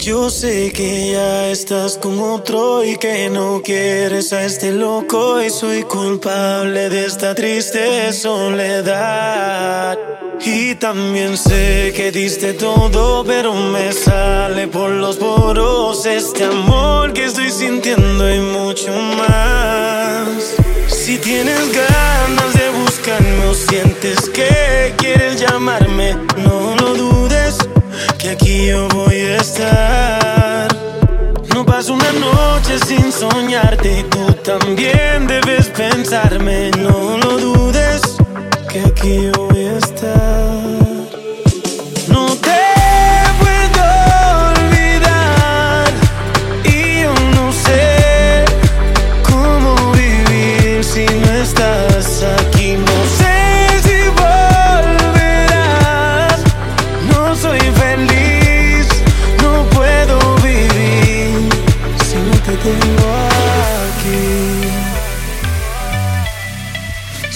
Yo sé que ya estás con otro y que no quieres a este loco y soy culpable de esta triste soledad. Y también sé que diste todo, pero me sale por los poros este amor que estoy sintiendo y mucho más. Si tienes ganas de buscarme o sientes que quieres llamarme, aquí yo voy a estar. No paso una noche sin soñarte y tú también debes pensarme, no lo dudes, que aquí yo voy a estar. No te puedo olvidar yo no sé cómo vivir si no estás aquí.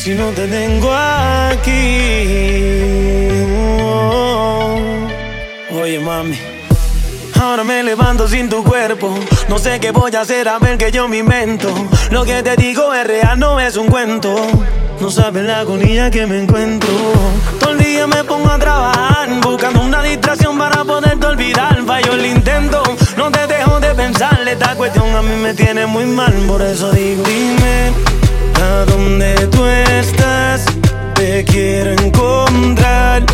Si no te tengo aquí. Oye, mami. Ahora me levanto sin tu cuerpo. No sé qué voy a hacer a ver que yo me invento. Lo que te digo es real, no es un cuento. No sabes la agonía que me encuentro. Todo el día me pongo a trabajar, buscando una distracción para poderte olvidar. Fallo el intento, no te dejo de pensar. Esta cuestión a mí me tiene muy mal, por eso digo, dime a dónde tú estás. Te quiero encontrar,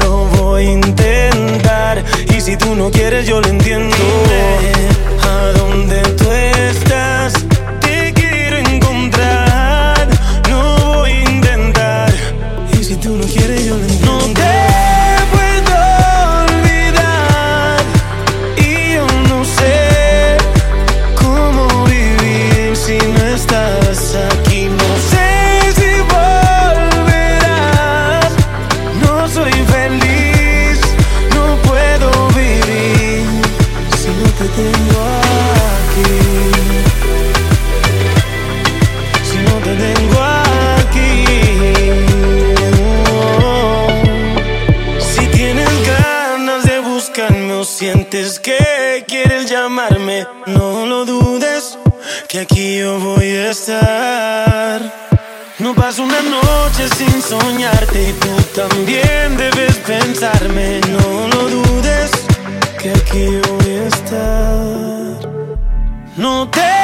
lo voy a intentar. Y si tú no quieres, yo lo entiendo. Sientes que quieres llamarme, no lo dudes, que aquí yo voy a estar. No paso una noche sin soñarte y tú también debes pensarme, no lo dudes, que aquí yo voy a estar. No te